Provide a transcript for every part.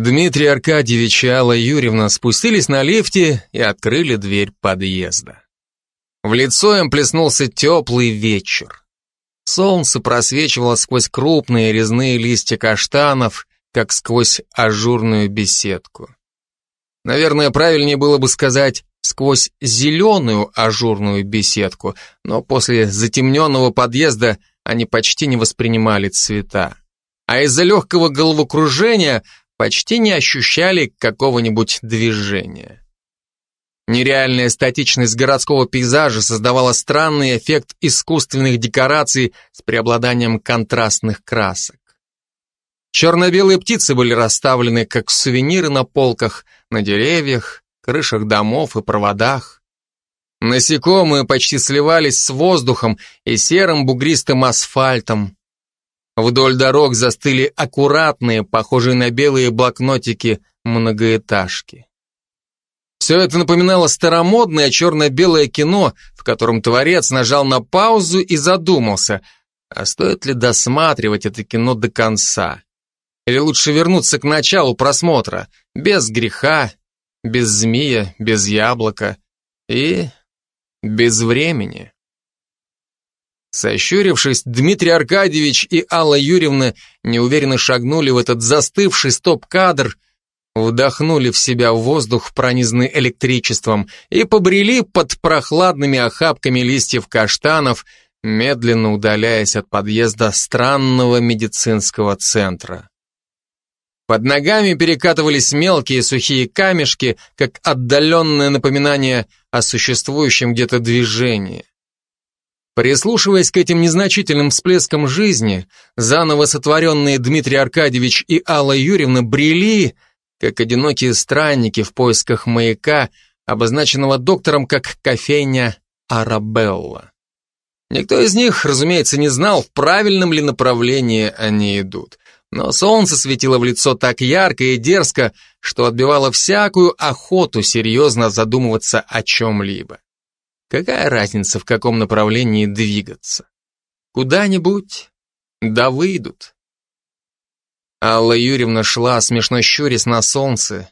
Дмитрий Аркадьевич и Алла Юрьевна спустились на лифте и открыли дверь подъезда. В лицо им плеснулся теплый вечер. Солнце просвечивало сквозь крупные резные листья каштанов, как сквозь ажурную беседку. Наверное, правильнее было бы сказать сквозь зеленую ажурную беседку, но после затемненного подъезда они почти не воспринимали цвета. А из-за легкого головокружения почти не ощущали какого-нибудь движения. Нереальная статичность городского пейзажа создавала странный эффект искусственных декораций с преобладанием контрастных красок. Черно-белые птицы были расставлены как сувениры на полках, на деревьях, крышах домов и проводах. Насекомые почти сливались с воздухом и серым бугристым асфальтом. Вдоль дорог застыли аккуратные, похожие на белые блокнотики, многоэтажки. Все это напоминало старомодное черно-белое кино, в котором творец нажал на паузу и задумался, а стоит ли досматривать это кино до конца? Или лучше вернуться к началу просмотра, без греха, без змея, без яблока и без времени? Сощурившись, Дмитрий Аркадьевич и Алла Юрьевна неуверенно шагнули в этот застывший стоп-кадр, вдохнули в себя воздух, пронизанный электричеством, и побрели под прохладными охапками листьев каштанов, медленно удаляясь от подъезда странного медицинского центра. Под ногами перекатывались мелкие сухие камешки, как отдаленное напоминание о существующем где-то движении. Прислушиваясь к этим незначительным всплескам жизни, заново сотворенные Дмитрий Аркадьевич и Алла Юрьевна брели, как одинокие странники в поисках маяка, обозначенного доктором как кофейня Арабелла. Никто из них, разумеется, не знал, в правильном ли направлении они идут. Но солнце светило в лицо так ярко и дерзко, что отбивало всякую охоту серьезно задумываться о чем-либо. Какая разница, в каком направлении двигаться? Куда-нибудь, да выйдут. Алла Юрьевна шла, смешно щурясь на солнце.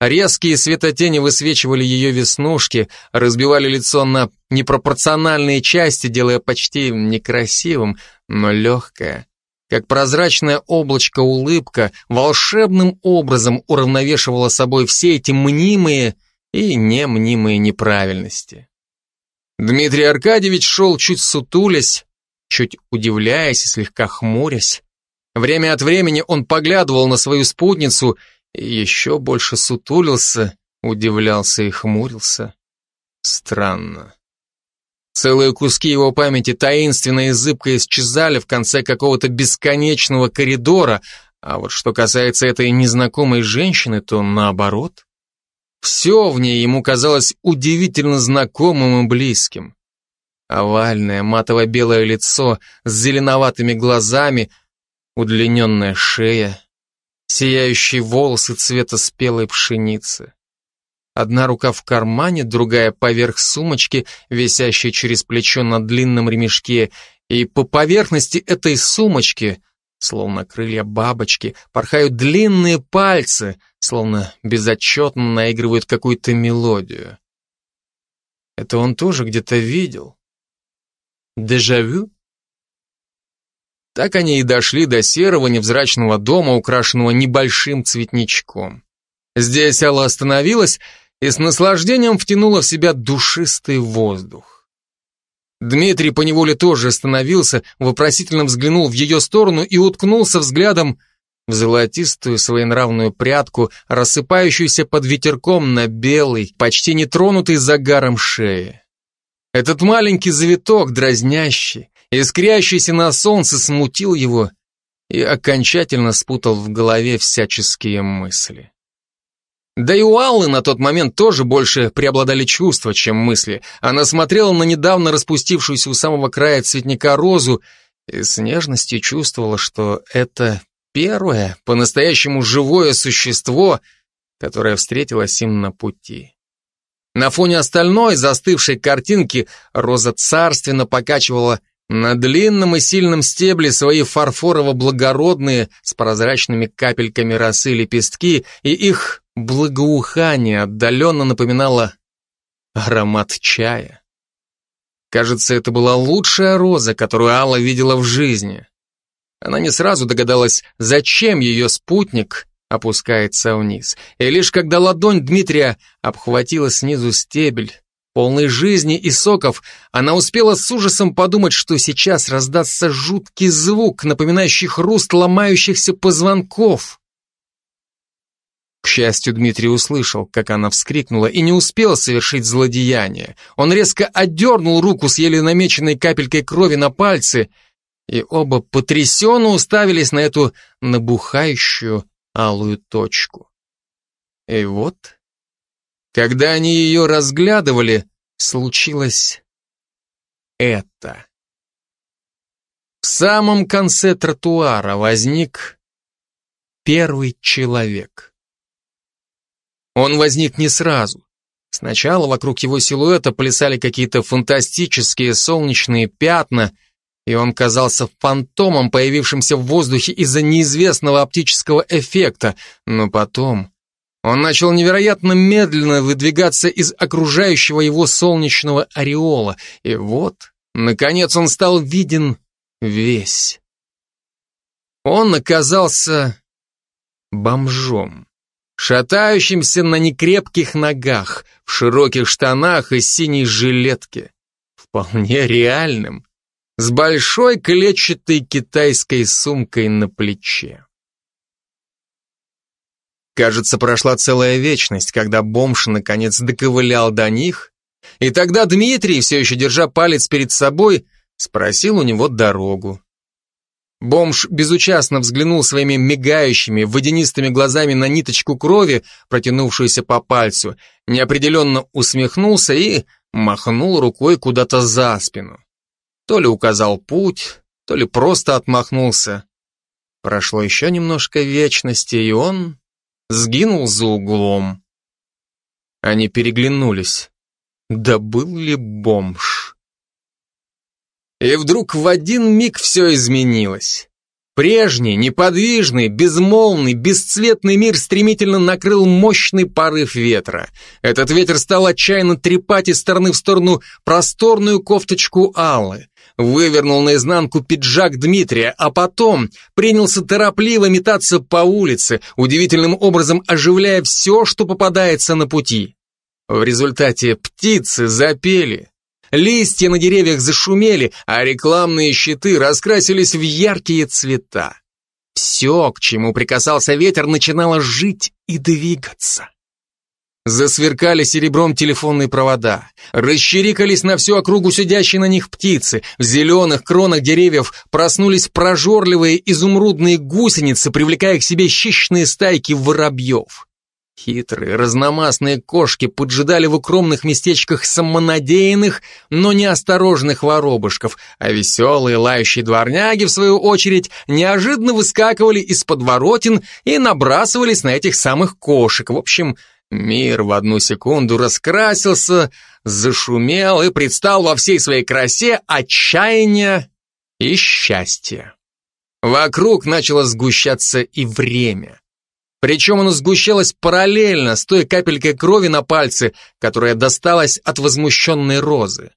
Резкие светотени высвечивали ее веснушки, разбивали лицо на непропорциональные части, делая почти некрасивым, но легкое. Как прозрачное облачко улыбка волшебным образом уравновешивала собой все эти мнимые и немнимые неправильности. Дмитрий Аркадьевич шел чуть сутулясь, чуть удивляясь и слегка хмурясь. Время от времени он поглядывал на свою спутницу и еще больше сутулился, удивлялся и хмурился. Странно. Целые куски его памяти таинственно и зыбко исчезали в конце какого-то бесконечного коридора, а вот что касается этой незнакомой женщины, то наоборот. Все в ней ему казалось удивительно знакомым и близким. Овальное матово-белое лицо с зеленоватыми глазами, удлиненная шея, сияющие волосы цвета спелой пшеницы. Одна рука в кармане, другая поверх сумочки, висящей через плечо на длинном ремешке, и по поверхности этой сумочки, словно крылья бабочки, порхают длинные пальцы — словно безотчетно наигрывают какую-то мелодию. Это он тоже где-то видел. Дежавю? Так они и дошли до серого невзрачного дома, украшенного небольшим цветничком. Здесь Алла остановилась и с наслаждением втянула в себя душистый воздух. Дмитрий поневоле тоже остановился, вопросительно взглянул в ее сторону и уткнулся взглядом в золотистую своенравную прядку, рассыпающуюся под ветерком на белый, почти нетронутый загаром шеи. Этот маленький завиток, дразнящий, искрящийся на солнце, смутил его и окончательно спутал в голове всяческие мысли. Да и у Аллы на тот момент тоже больше преобладали чувства, чем мысли. Она смотрела на недавно распустившуюся у самого края цветника розу и с нежностью чувствовала, что это Первое, по-настоящему живое существо, которое встретилось им на пути. На фоне остальной застывшей картинки Роза царственно покачивала На длинном и сильном стебле свои фарфорово-благородные с прозрачными капельками росы лепестки, и их благоухание отдаленно напоминало аромат чая. Кажется, это была лучшая роза, которую Алла видела в жизни. Она не сразу догадалась, зачем ее спутник опускается вниз. И лишь когда ладонь Дмитрия обхватила снизу стебель, полный жизни и соков, она успела с ужасом подумать, что сейчас раздастся жуткий звук, напоминающий хруст ломающихся позвонков. К счастью, Дмитрий услышал, как она вскрикнула, и не успел совершить злодеяние. Он резко отдернул руку с еле намеченной капелькой крови на пальце, и оба потрясенно уставились на эту набухающую алую точку. И вот когда они ее разглядывали, случилось это. В самом конце тротуара возник первый человек. Он возник не сразу. Сначала вокруг его силуэта плясали какие-то фантастические солнечные пятна, и он казался фантомом, появившимся в воздухе из-за неизвестного оптического эффекта, но потом он начал невероятно медленно выдвигаться из окружающего его солнечного ореола, и вот, наконец, он стал виден весь. Он оказался бомжом, шатающимся на некрепких ногах, в широких штанах и синей жилетке, вполне реальным, с большой клетчатой китайской сумкой на плече. Кажется, прошла целая вечность, когда бомж наконец доковылял до них, и тогда Дмитрий, все еще держа палец перед собой, спросил у него дорогу. Бомж безучастно взглянул своими мигающими, водянистыми глазами на ниточку крови, протянувшуюся по пальцу, неопределенно усмехнулся и махнул рукой куда-то за спину. То ли указал путь, то ли просто отмахнулся. Прошло еще немножко вечности, и он сгинул за углом. Они переглянулись. Да был ли бомж? И вдруг в один миг все изменилось. Прежний, неподвижный, безмолвный, бесцветный мир стремительно накрыл мощный порыв ветра. Этот ветер стал отчаянно трепать из стороны в сторону просторную кофточку Аллы вывернул наизнанку пиджак Дмитрия, а потом принялся торопливо метаться по улице, удивительным образом оживляя все, что попадается на пути. В результате птицы запели, листья на деревьях зашумели, а рекламные щиты раскрасились в яркие цвета. Все, к чему прикасался ветер, начинало жить и двигаться. Засверкали серебром телефонные провода, расчирикались на всю округу сидящие на них птицы, в зеленых кронах деревьев проснулись прожорливые изумрудные гусеницы, привлекая к себе хищные стайки воробьев. Хитрые, разномастные кошки поджидали в укромных местечках самонадеянных, но неосторожных воробушков, а веселые лающие дворняги, в свою очередь, неожиданно выскакивали из подворотен и набрасывались на этих самых кошек. В общем, Мир в одну секунду раскрасился, зашумел и предстал во всей своей красе отчаяния и счастья. Вокруг начало сгущаться и время. Причем оно сгущалось параллельно с той капелькой крови на пальце, которая досталась от возмущенной розы.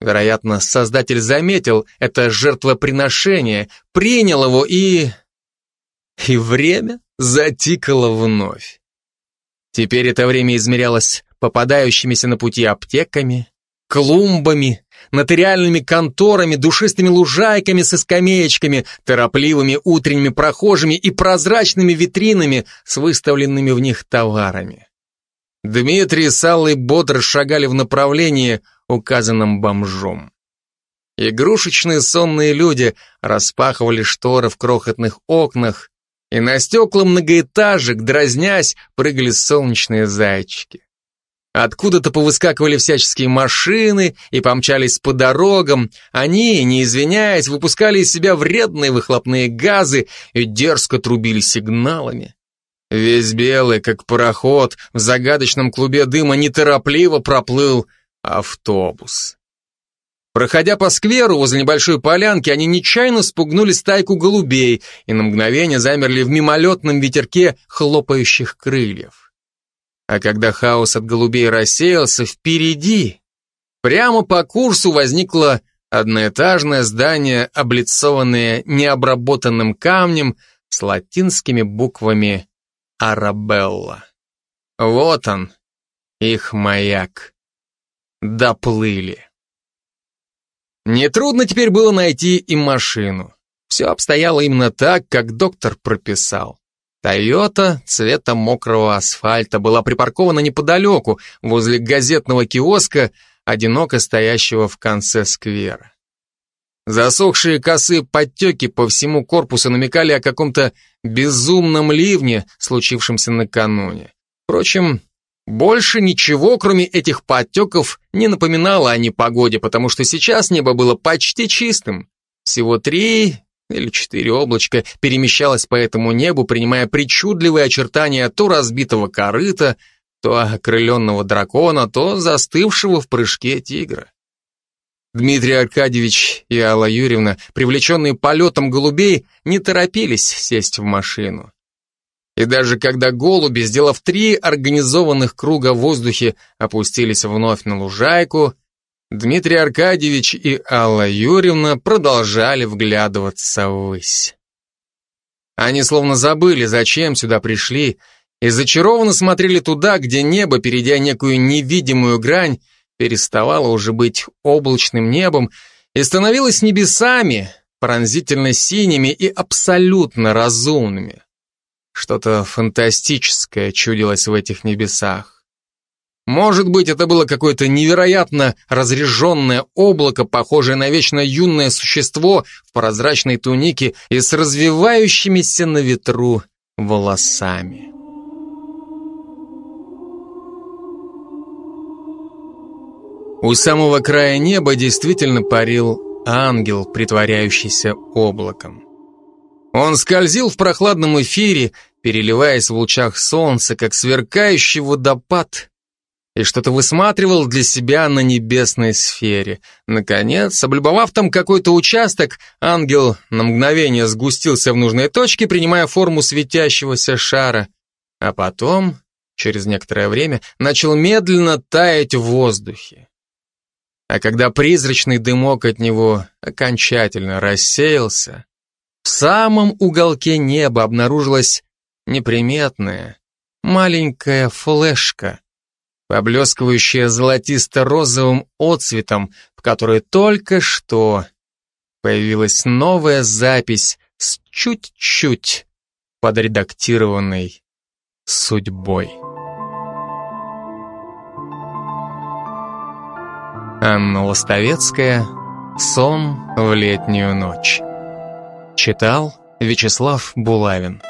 Вероятно, создатель заметил это жертвоприношение, принял его и... И время затикало вновь. Теперь это время измерялось попадающимися на пути аптеками, клумбами, нотариальными конторами, душистыми лужайками со скамеечками, торопливыми утренними прохожими и прозрачными витринами с выставленными в них товарами. Дмитрий с Аллой бодро шагали в направлении, указанном бомжом. Игрушечные сонные люди распахивали шторы в крохотных окнах, и на стекла многоэтажек, дразнясь, прыгали солнечные зайчики. Откуда-то повыскакивали всяческие машины и помчались по дорогам. Они, не извиняясь, выпускали из себя вредные выхлопные газы и дерзко трубили сигналами. Весь белый, как пароход, в загадочном клубе дыма неторопливо проплыл автобус. Проходя по скверу возле небольшой полянки, они нечаянно спугнули стайку голубей и на мгновение замерли в мимолетном ветерке хлопающих крыльев. А когда хаос от голубей рассеялся, впереди, прямо по курсу возникло одноэтажное здание, облицованное необработанным камнем с латинскими буквами «Арабелла». Вот он, их маяк. Доплыли. Нетрудно теперь было найти и машину. Все обстояло именно так, как доктор прописал. Тойота цвета мокрого асфальта была припаркована неподалеку, возле газетного киоска, одиноко стоящего в конце сквера. Засохшие косы подтеки по всему корпусу намекали о каком-то безумном ливне, случившемся накануне. Впрочем, больше ничего, кроме этих подтеков, не напоминало о непогоде, потому что сейчас небо было почти чистым. Всего три или четыре облачка перемещалось по этому небу, принимая причудливые очертания то разбитого корыта, то окрыленного дракона, то застывшего в прыжке тигра. Дмитрий Аркадьевич и Алла Юрьевна, привлеченные полетом голубей, не торопились сесть в машину. И даже когда голуби, сделав три организованных круга в воздухе, опустились вновь на лужайку, Дмитрий Аркадьевич и Алла Юрьевна продолжали вглядываться ввысь. Они словно забыли, зачем сюда пришли, и зачарованно смотрели туда, где небо, перейдя некую невидимую грань, переставало уже быть облачным небом и становилось небесами, пронзительно синими и абсолютно разумными. Что-то фантастическое чудилось в этих небесах. Может быть, это было какое-то невероятно разреженное облако, похожее на вечно юное существо в прозрачной тунике и с развивающимися на ветру волосами. У самого края неба действительно парил ангел, притворяющийся облаком. Он скользил в прохладном эфире, переливаясь в лучах солнца, как сверкающий водопад, и что-то высматривал для себя на небесной сфере. Наконец, облюбовав там какой-то участок, ангел на мгновение сгустился в нужной точке, принимая форму светящегося шара, а потом, через некоторое время, начал медленно таять в воздухе. А когда призрачный дымок от него окончательно рассеялся, в самом уголке неба обнаружилась неприметная, маленькая флешка, поблескивающая золотисто-розовым отцветом, в которой только что появилась новая запись с чуть-чуть подредактированной судьбой. Анна Лостовецкая «Сон в летнюю ночь». Читал Вячеслав Булавин.